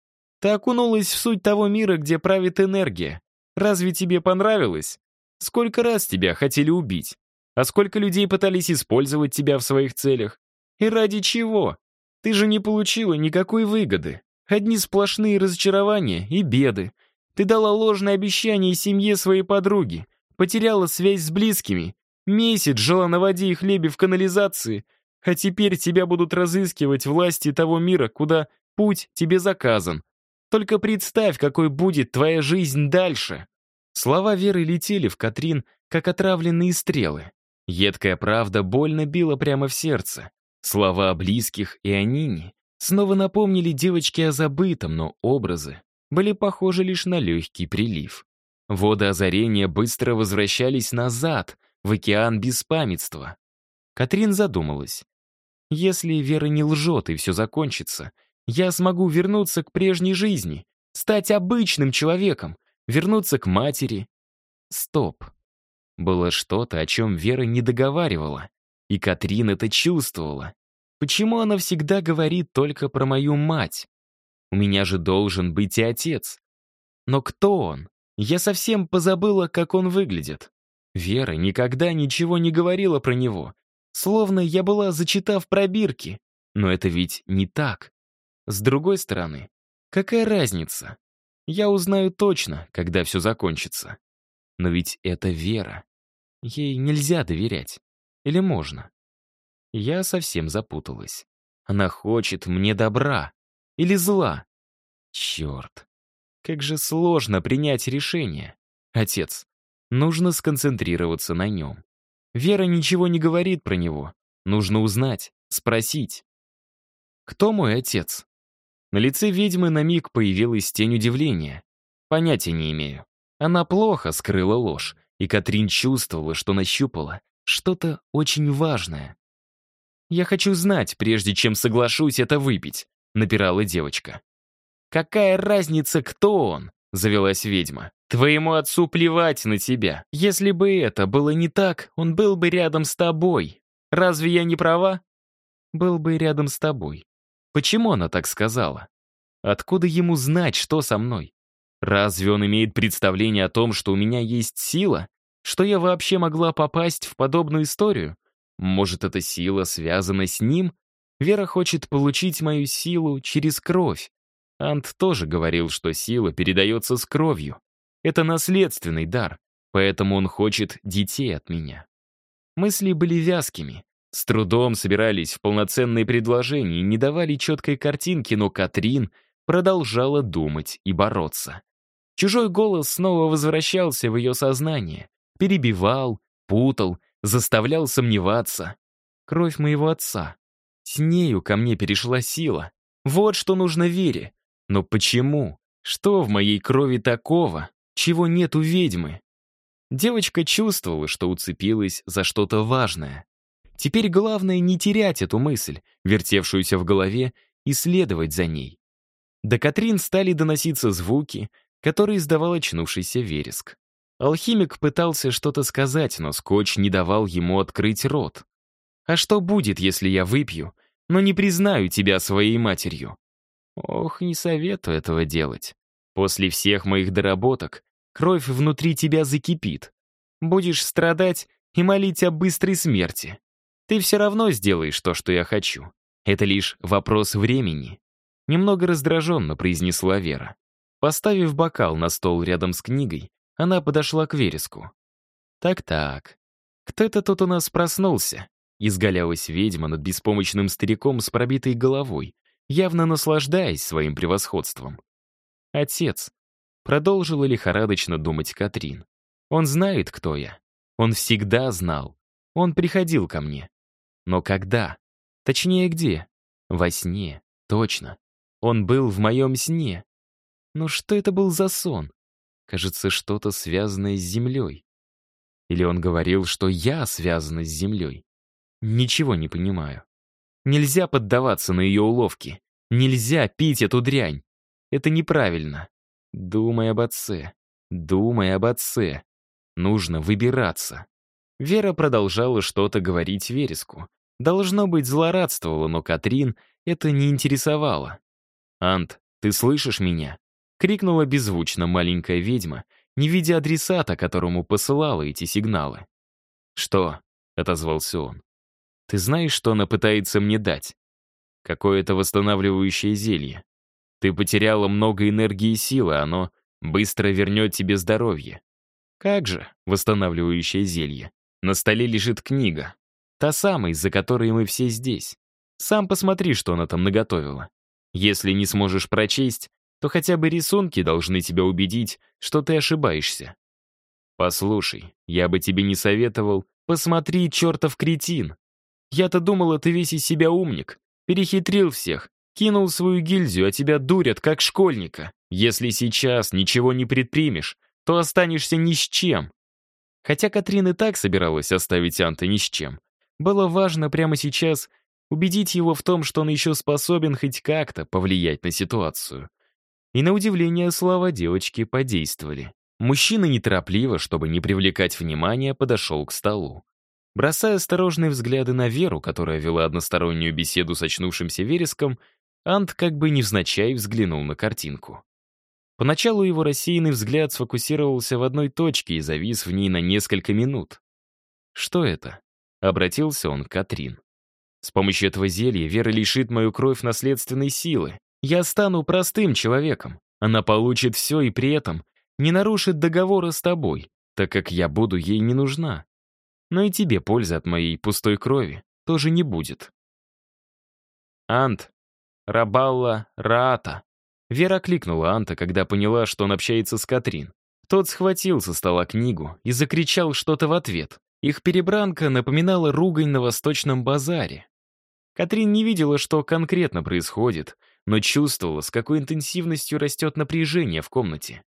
Ты окунулась в суть того мира, где правит энергия. Разве тебе понравилось? Сколько раз тебя хотели убить? А сколько людей пытались использовать тебя в своих целях? И ради чего? Ты же не получила никакой выгоды. Одни сплошные разочарования и беды. Ты дала ложное обещание семье своей подруги, потеряла связь с близкими, месяц жила на воде и хлебе в канализации, а теперь тебя будут разыскивать власти того мира, куда путь тебе заказан. Только представь, какой будет твоя жизнь дальше. Слова Веры летели в Катрин, как отравленные стрелы. Едкая правда больно била прямо в сердце. Слова о близких и о Нине снова напомнили девочке о забытом, но образы были похожи лишь на легкий прилив. Воды озарения быстро возвращались назад, в океан беспамятства. Катрин задумалась. Если Вера не лжет и все закончится, я смогу вернуться к прежней жизни, стать обычным человеком, вернуться к матери. Стоп. Было что-то, о чем Вера не договаривала, и Катрин это чувствовала. Почему она всегда говорит только про мою мать? У меня же должен быть и отец. Но кто он? Я совсем позабыла, как он выглядит. Вера никогда ничего не говорила про него, словно я была, зачитав пробирки. Но это ведь не так. С другой стороны, какая разница? Я узнаю точно, когда все закончится. Но ведь это Вера. Ей нельзя доверять. Или можно? Я совсем запуталась. Она хочет мне добра. Или зла. Черт. Как же сложно принять решение. Отец, нужно сконцентрироваться на нем. Вера ничего не говорит про него. Нужно узнать, спросить. Кто мой отец? На лице ведьмы на миг появилась тень удивления. Понятия не имею. Она плохо скрыла ложь, и Катрин чувствовала, что нащупала что-то очень важное. «Я хочу знать, прежде чем соглашусь это выпить», — напирала девочка. «Какая разница, кто он?» — завелась ведьма. «Твоему отцу плевать на тебя. Если бы это было не так, он был бы рядом с тобой. Разве я не права?» «Был бы рядом с тобой», Почему она так сказала? Откуда ему знать, что со мной? Разве он имеет представление о том, что у меня есть сила? Что я вообще могла попасть в подобную историю? Может, эта сила связана с ним? Вера хочет получить мою силу через кровь. Ант тоже говорил, что сила передается с кровью. Это наследственный дар, поэтому он хочет детей от меня. Мысли были вязкими. С трудом собирались в полноценные предложения и не давали четкой картинки, но Катрин продолжала думать и бороться. Чужой голос снова возвращался в ее сознание, перебивал, путал, заставлял сомневаться. Кровь моего отца. С нею ко мне перешла сила. Вот что нужно Вере. Но почему? Что в моей крови такого, чего нет у ведьмы? Девочка чувствовала, что уцепилась за что-то важное. Теперь главное не терять эту мысль, вертевшуюся в голове, и следовать за ней. До Катрин стали доноситься звуки, которые издавал очнувшийся вереск. Алхимик пытался что-то сказать, но скотч не давал ему открыть рот. «А что будет, если я выпью, но не признаю тебя своей матерью?» «Ох, не советую этого делать. После всех моих доработок кровь внутри тебя закипит. Будешь страдать и молить о быстрой смерти. Ты все равно сделаешь то, что я хочу. Это лишь вопрос времени. Немного раздраженно произнесла Вера. Поставив бокал на стол рядом с книгой, она подошла к вереску. «Так-так, кто это тут у нас проснулся?» Изгалялась ведьма над беспомощным стариком с пробитой головой, явно наслаждаясь своим превосходством. «Отец», — продолжила лихорадочно думать Катрин. «Он знает, кто я. Он всегда знал. Он приходил ко мне. Но когда? Точнее, где? Во сне. Точно. Он был в моем сне. Но что это был за сон? Кажется, что-то связанное с землей. Или он говорил, что я связана с землей? Ничего не понимаю. Нельзя поддаваться на ее уловки. Нельзя пить эту дрянь. Это неправильно. Думай об отце. Думай об отце. Нужно выбираться. Вера продолжала что-то говорить Вереску, Должно быть, злорадствовала, но Катрин это не интересовало. «Ант, ты слышишь меня?» — крикнула беззвучно маленькая ведьма, не видя адресата, которому посылала эти сигналы. «Что?» — отозвался он. «Ты знаешь, что она пытается мне дать? Какое-то восстанавливающее зелье. Ты потеряла много энергии и силы, оно быстро вернет тебе здоровье. Как же восстанавливающее зелье? На столе лежит книга, Та самая, из-за которой мы все здесь. Сам посмотри, что она там наготовила. Если не сможешь прочесть, то хотя бы рисунки должны тебя убедить, что ты ошибаешься. Послушай, я бы тебе не советовал, посмотри, чертов кретин. Я-то думала, ты весь из себя умник, перехитрил всех, Кинул свою гильзию, а тебя дурят, как школьника. Если сейчас ничего не предпримешь, то останешься ни с чем. Хотя Катрин и так собиралась оставить Анта ни с чем. Было важно прямо сейчас убедить его в том, что он еще способен хоть как-то повлиять на ситуацию. И на удивление слова девочки подействовали. Мужчина неторопливо, чтобы не привлекать внимания, подошел к столу. Бросая осторожные взгляды на Веру, которая вела одностороннюю беседу с очнувшимся вереском, Ант как бы невзначай взглянул на картинку. Поначалу его рассеянный взгляд сфокусировался в одной точке и завис в ней на несколько минут. «Что это?» — обратился он к Катрин. «С помощью этого зелья Вера лишит мою кровь наследственной силы. Я стану простым человеком. Она получит все и при этом не нарушит договора с тобой, так как я буду ей не нужна. Но и тебе пользы от моей пустой крови тоже не будет. Ант, Рабалла, Раата. Вера кликнула Анта, когда поняла, что он общается с Катрин. Тот схватил со стола книгу и закричал что-то в ответ. Их перебранка напоминала ругань на восточном базаре. Катрин не видела, что конкретно происходит, но чувствовала, с какой интенсивностью растет напряжение в комнате.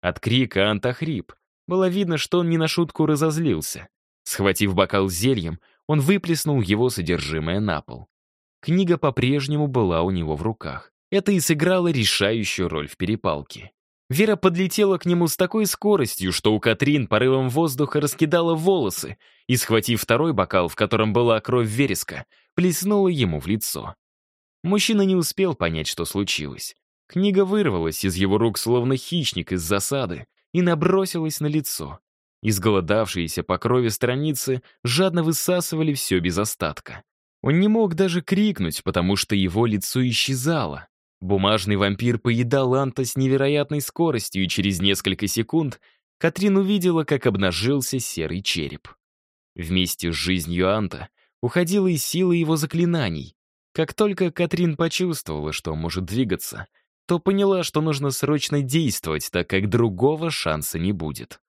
От крика Анта хрип. Было видно, что он не на шутку разозлился. Схватив бокал с зельем, он выплеснул его содержимое на пол. Книга по-прежнему была у него в руках. Это и сыграло решающую роль в перепалке. Вера подлетела к нему с такой скоростью, что у Катрин порывом воздуха раскидала волосы и, схватив второй бокал, в котором была кровь вереска, плеснула ему в лицо. Мужчина не успел понять, что случилось. Книга вырвалась из его рук, словно хищник из засады, и набросилась на лицо. Изголодавшиеся по крови страницы жадно высасывали все без остатка. Он не мог даже крикнуть, потому что его лицо исчезало. Бумажный вампир поедал Анта с невероятной скоростью, и через несколько секунд Катрин увидела, как обнажился серый череп. Вместе с жизнью Анта уходила и сила его заклинаний. Как только Катрин почувствовала, что может двигаться — то поняла, что нужно срочно действовать, так как другого шанса не будет.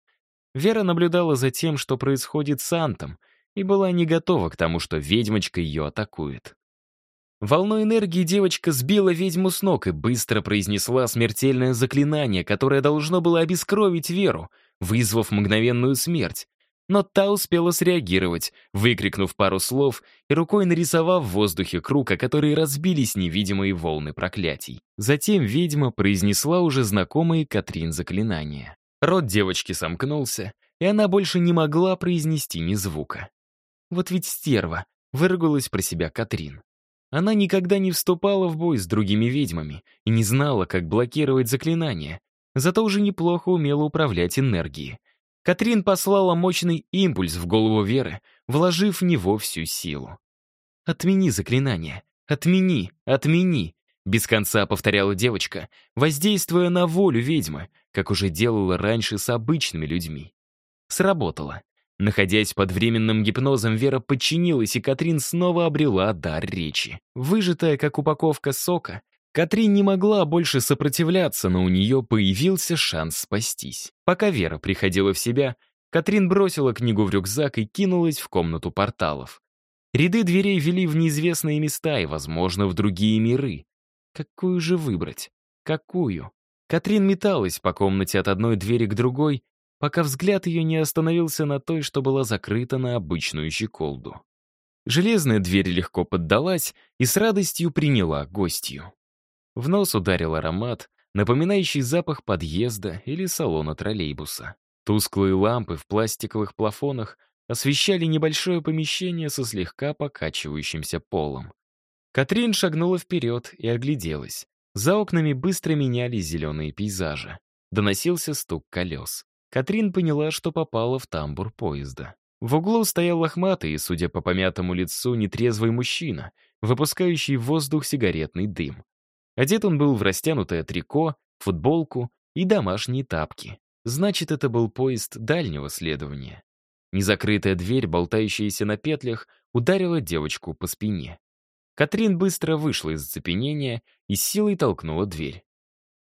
Вера наблюдала за тем, что происходит с Антом, и была не готова к тому, что ведьмочка ее атакует. Волной энергии девочка сбила ведьму с ног и быстро произнесла смертельное заклинание, которое должно было обескровить Веру, вызвав мгновенную смерть, но та успела среагировать, выкрикнув пару слов и рукой нарисовав в воздухе круг, о который разбились невидимые волны проклятий. Затем ведьма произнесла уже знакомые Катрин заклинания. Рот девочки сомкнулся, и она больше не могла произнести ни звука. Вот ведь стерва, выругалась про себя Катрин. Она никогда не вступала в бой с другими ведьмами и не знала, как блокировать заклинания, зато уже неплохо умела управлять энергией. Катрин послала мощный импульс в голову Веры, вложив в него всю силу. «Отмени заклинание! Отмени! Отмени!» Без конца повторяла девочка, воздействуя на волю ведьмы, как уже делала раньше с обычными людьми. Сработало. Находясь под временным гипнозом, Вера подчинилась, и Катрин снова обрела дар речи. Выжатая, как упаковка сока, Катрин не могла больше сопротивляться, но у нее появился шанс спастись. Пока Вера приходила в себя, Катрин бросила книгу в рюкзак и кинулась в комнату порталов. Ряды дверей вели в неизвестные места и, возможно, в другие миры. Какую же выбрать? Какую? Катрин металась по комнате от одной двери к другой, пока взгляд ее не остановился на той, что была закрыта на обычную щеколду. Железная дверь легко поддалась и с радостью приняла гостью. В нос ударил аромат, напоминающий запах подъезда или салона троллейбуса. Тусклые лампы в пластиковых плафонах освещали небольшое помещение со слегка покачивающимся полом. Катрин шагнула вперед и огляделась. За окнами быстро менялись зеленые пейзажи. Доносился стук колес. Катрин поняла, что попала в тамбур поезда. В углу стоял лохматый, судя по помятому лицу, нетрезвый мужчина, выпускающий в воздух сигаретный дым. Одет он был в растянутое трико, футболку и домашние тапки. Значит, это был поезд дальнего следования. Незакрытая дверь, болтающаяся на петлях, ударила девочку по спине. Катрин быстро вышла из зацепенения и силой толкнула дверь.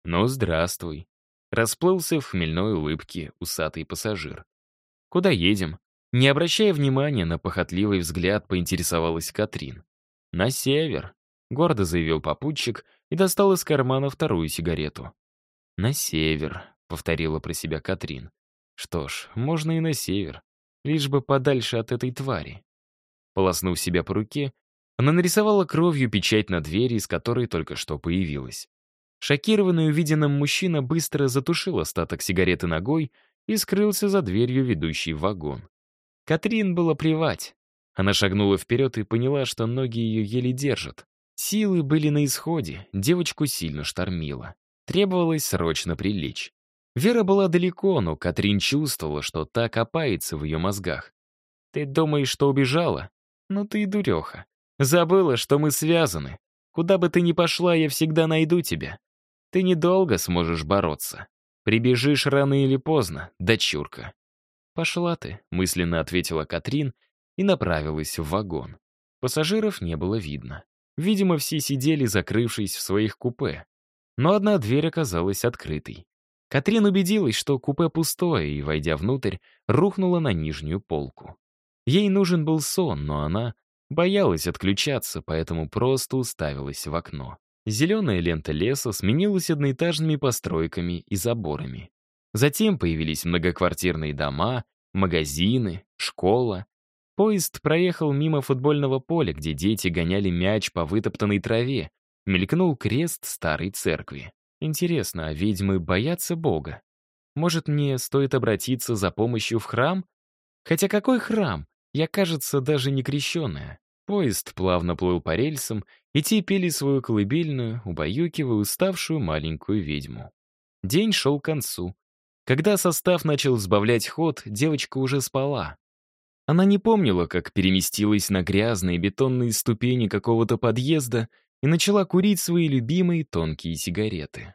«Ну, здравствуй», — расплылся в хмельной улыбке усатый пассажир. «Куда едем?» Не обращая внимания на похотливый взгляд, поинтересовалась Катрин. «На север», гордо заявил попутчик и достал из кармана вторую сигарету. «На север», — повторила про себя Катрин. «Что ж, можно и на север, лишь бы подальше от этой твари». Полоснув себя по руке, она нарисовала кровью печать на двери, из которой только что появилась. Шокированный увиденным мужчина быстро затушил остаток сигареты ногой и скрылся за дверью, ведущей в вагон. Катрин было плевать. Она шагнула вперед и поняла, что ноги ее еле держат. Силы были на исходе, девочку сильно штормило. Требовалось срочно прилечь. Вера была далеко, но Катрин чувствовала, что так копается в ее мозгах. «Ты думаешь, что убежала? Ну ты и дуреха. Забыла, что мы связаны. Куда бы ты ни пошла, я всегда найду тебя. Ты недолго сможешь бороться. Прибежишь рано или поздно, дочурка». «Пошла ты», — мысленно ответила Катрин и направилась в вагон. Пассажиров не было видно. Видимо, все сидели, закрывшись в своих купе. Но одна дверь оказалась открытой. Катрин убедилась, что купе пустое, и, войдя внутрь, рухнула на нижнюю полку. Ей нужен был сон, но она боялась отключаться, поэтому просто уставилась в окно. Зеленая лента леса сменилась одноэтажными постройками и заборами. Затем появились многоквартирные дома, магазины, школа. Поезд проехал мимо футбольного поля, где дети гоняли мяч по вытоптанной траве. Мелькнул крест старой церкви. Интересно, а ведьмы боятся Бога? Может, мне стоит обратиться за помощью в храм? Хотя какой храм? Я, кажется, даже не крещенная. Поезд плавно плыл по рельсам, и те пели свою колыбельную, убаюкивая уставшую маленькую ведьму. День шел к концу. Когда состав начал сбавлять ход, девочка уже спала. Она не помнила, как переместилась на грязные бетонные ступени какого-то подъезда и начала курить свои любимые тонкие сигареты.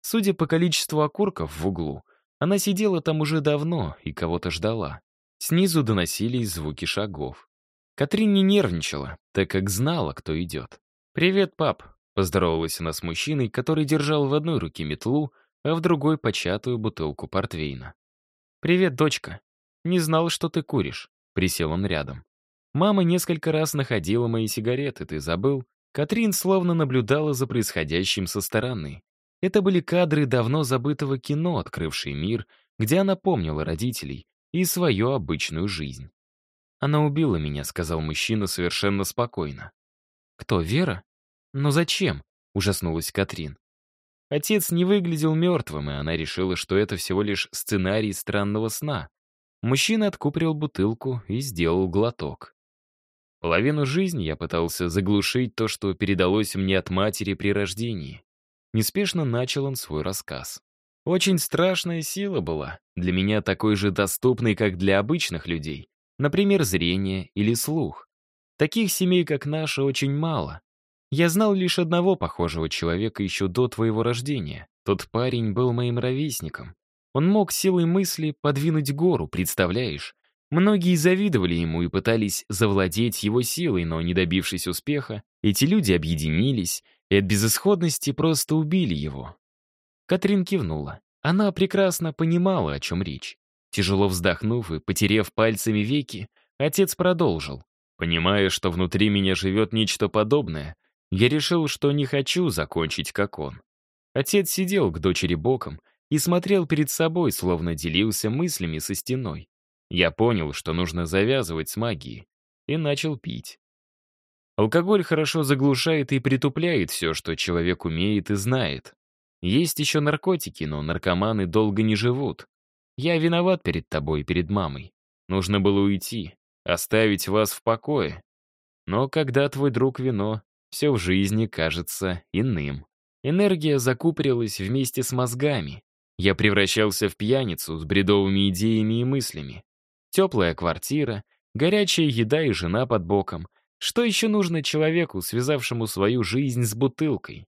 Судя по количеству окурков в углу, она сидела там уже давно и кого-то ждала. Снизу доносились звуки шагов. Катрин не нервничала, так как знала, кто идет. «Привет, пап», — поздоровалась она с мужчиной, который держал в одной руке метлу, а в другой — початую бутылку портвейна. «Привет, дочка. Не знал, что ты куришь», — присел он рядом. «Мама несколько раз находила мои сигареты, ты забыл?» Катрин словно наблюдала за происходящим со стороны. Это были кадры давно забытого кино, открывшие мир, где она помнила родителей и свою обычную жизнь. «Она убила меня», — сказал мужчина совершенно спокойно. «Кто, Вера? Но зачем?» — ужаснулась Катрин. Отец не выглядел мертвым, и она решила, что это всего лишь сценарий странного сна. Мужчина откуприл бутылку и сделал глоток. Половину жизни я пытался заглушить то, что передалось мне от матери при рождении. Неспешно начал он свой рассказ. Очень страшная сила была, для меня такой же доступной, как для обычных людей. Например, зрение или слух. Таких семей, как наша, очень мало. Я знал лишь одного похожего человека еще до твоего рождения. Тот парень был моим ровесником. Он мог силой мысли подвинуть гору, представляешь? Многие завидовали ему и пытались завладеть его силой, но, не добившись успеха, эти люди объединились и от безысходности просто убили его. Катрин кивнула. Она прекрасно понимала, о чем речь. Тяжело вздохнув и потерев пальцами веки, отец продолжил. Понимая, что внутри меня живет нечто подобное, я решил, что не хочу закончить, как он. Отец сидел к дочери боком и смотрел перед собой, словно делился мыслями со стеной. Я понял, что нужно завязывать с магией, и начал пить. Алкоголь хорошо заглушает и притупляет все, что человек умеет и знает. Есть еще наркотики, но наркоманы долго не живут. Я виноват перед тобой и перед мамой. Нужно было уйти, оставить вас в покое. Но когда твой друг вино, все в жизни кажется иным. Энергия закупорилась вместе с мозгами. Я превращался в пьяницу с бредовыми идеями и мыслями. Теплая квартира, горячая еда и жена под боком. Что еще нужно человеку, связавшему свою жизнь с бутылкой?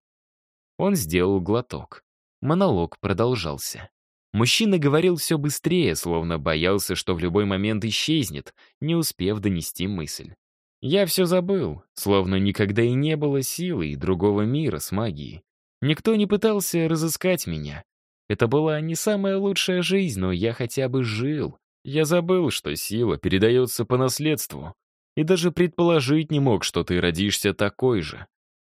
Он сделал глоток. Монолог продолжался. Мужчина говорил все быстрее, словно боялся, что в любой момент исчезнет, не успев донести мысль. Я все забыл, словно никогда и не было силы и другого мира с магией. Никто не пытался разыскать меня. Это была не самая лучшая жизнь, но я хотя бы жил. Я забыл, что сила передается по наследству. И даже предположить не мог, что ты родишься такой же.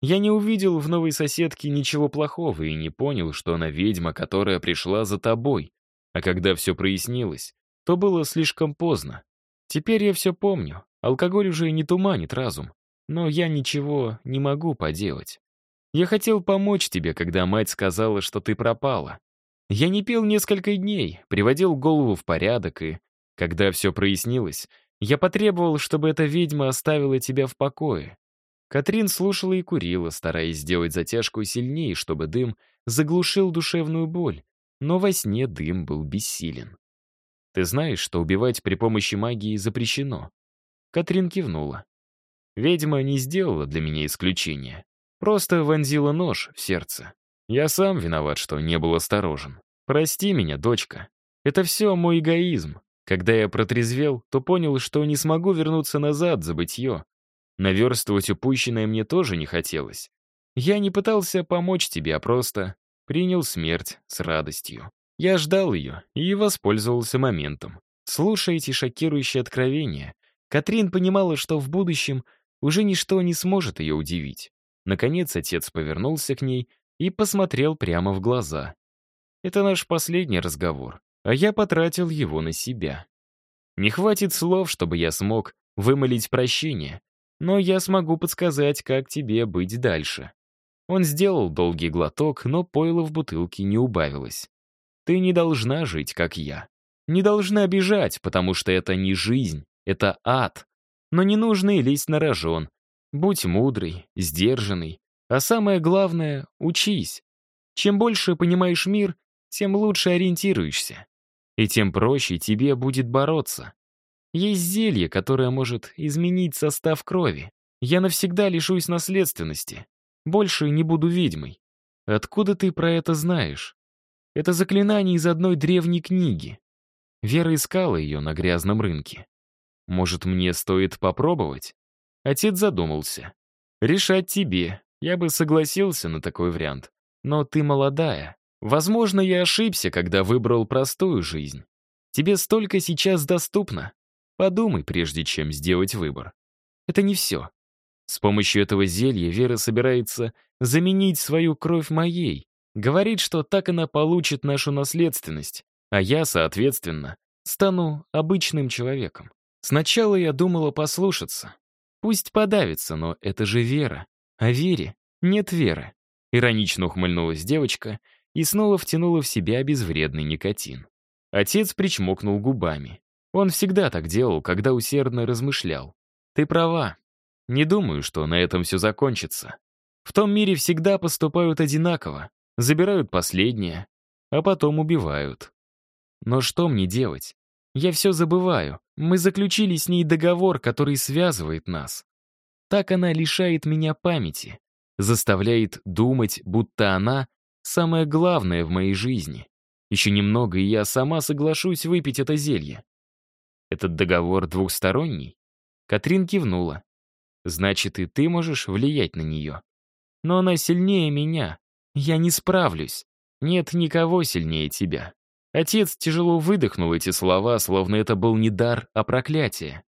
Я не увидел в новой соседке ничего плохого и не понял, что она ведьма, которая пришла за тобой. А когда все прояснилось, то было слишком поздно. Теперь я все помню. Алкоголь уже не туманит разум. Но я ничего не могу поделать. Я хотел помочь тебе, когда мать сказала, что ты пропала. Я не пил несколько дней, приводил голову в порядок, и, когда все прояснилось, я потребовал, чтобы эта ведьма оставила тебя в покое. Катрин слушала и курила, стараясь сделать затяжку сильнее, чтобы дым заглушил душевную боль, но во сне дым был бессилен. «Ты знаешь, что убивать при помощи магии запрещено?» Катрин кивнула. Ведьма не сделала для меня исключения. Просто вонзила нож в сердце. Я сам виноват, что не был осторожен. Прости меня, дочка. Это все мой эгоизм. Когда я протрезвел, то понял, что не смогу вернуться назад за бытье. Наверстывать упущенное мне тоже не хотелось. Я не пытался помочь тебе, а просто принял смерть с радостью. Я ждал ее и воспользовался моментом. Слушая эти шокирующие откровения, Катрин понимала, что в будущем уже ничто не сможет ее удивить. Наконец отец повернулся к ней и посмотрел прямо в глаза. «Это наш последний разговор, а я потратил его на себя. Не хватит слов, чтобы я смог вымолить прощение, но я смогу подсказать, как тебе быть дальше». Он сделал долгий глоток, но пойла в бутылке не убавилось. Ты не должна жить, как я. Не должна бежать, потому что это не жизнь, это ад. Но не нужно и лезть на рожон. Будь мудрый, сдержанный. А самое главное — учись. Чем больше понимаешь мир, тем лучше ориентируешься. И тем проще тебе будет бороться. Есть зелье, которое может изменить состав крови. Я навсегда лишусь наследственности. Больше не буду ведьмой. Откуда ты про это знаешь? Это заклинание из одной древней книги. Вера искала ее на грязном рынке. Может, мне стоит попробовать? Отец задумался. Решать тебе. Я бы согласился на такой вариант. Но ты молодая. Возможно, я ошибся, когда выбрал простую жизнь. Тебе столько сейчас доступно. Подумай, прежде чем сделать выбор. Это не все. С помощью этого зелья Вера собирается заменить свою кровь моей, Говорит, что так она получит нашу наследственность, а я, соответственно, стану обычным человеком. Сначала я думала послушаться. Пусть подавится, но это же вера. А вере нет веры. Иронично ухмыльнулась девочка и снова втянула в себя безвредный никотин. Отец причмокнул губами. Он всегда так делал, когда усердно размышлял. Ты права. Не думаю, что на этом все закончится. В том мире всегда поступают одинаково забирают последнее, а потом убивают. Но что мне делать? Я все забываю. Мы заключили с ней договор, который связывает нас. Так она лишает меня памяти, заставляет думать, будто она — самое главное в моей жизни. Еще немного, и я сама соглашусь выпить это зелье. Этот договор двухсторонний? Катрин кивнула. Значит, и ты можешь влиять на нее. Но она сильнее меня, я не справлюсь. Нет никого сильнее тебя. Отец тяжело выдохнул эти слова, словно это был не дар, а проклятие.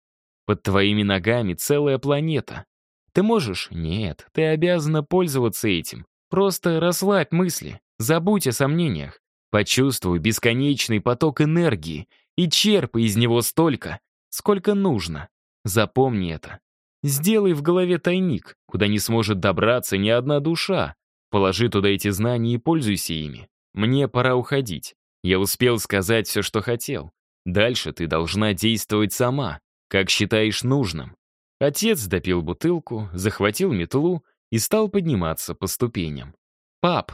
Под твоими ногами целая планета. Ты можешь? Нет, ты обязана пользоваться этим. Просто расслабь мысли, забудь о сомнениях. Почувствуй бесконечный поток энергии и черпай из него столько, сколько нужно. Запомни это. Сделай в голове тайник, куда не сможет добраться ни одна душа, Положи туда эти знания и пользуйся ими. Мне пора уходить. Я успел сказать все, что хотел. Дальше ты должна действовать сама, как считаешь нужным. Отец допил бутылку, захватил метлу и стал подниматься по ступеням. «Пап!»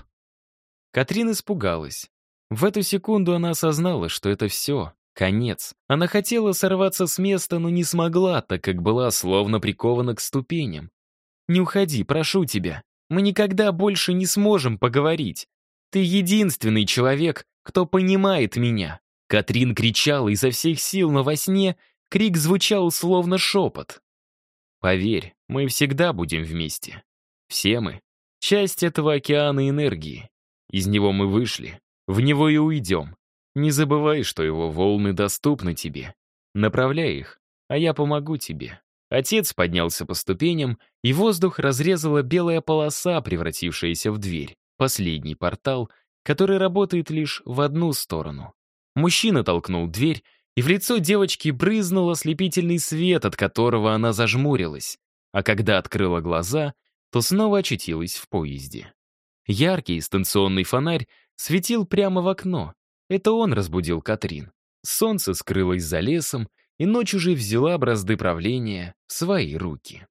Катрин испугалась. В эту секунду она осознала, что это все, конец. Она хотела сорваться с места, но не смогла, так как была словно прикована к ступеням. «Не уходи, прошу тебя. Мы никогда больше не сможем поговорить. Ты единственный человек, кто понимает меня». Катрин кричала изо всех сил, но во сне крик звучал словно шепот. «Поверь, мы всегда будем вместе. Все мы — часть этого океана энергии. Из него мы вышли, в него и уйдем. Не забывай, что его волны доступны тебе. Направляй их, а я помогу тебе. Отец поднялся по ступеням, и воздух разрезала белая полоса, превратившаяся в дверь. Последний портал, который работает лишь в одну сторону. Мужчина толкнул дверь, и в лицо девочки брызнул ослепительный свет, от которого она зажмурилась. А когда открыла глаза, то снова очутилась в поезде. Яркий станционный фонарь светил прямо в окно. Это он разбудил Катрин. Солнце скрылось за лесом, и ночь уже взяла бразды правления в свои руки.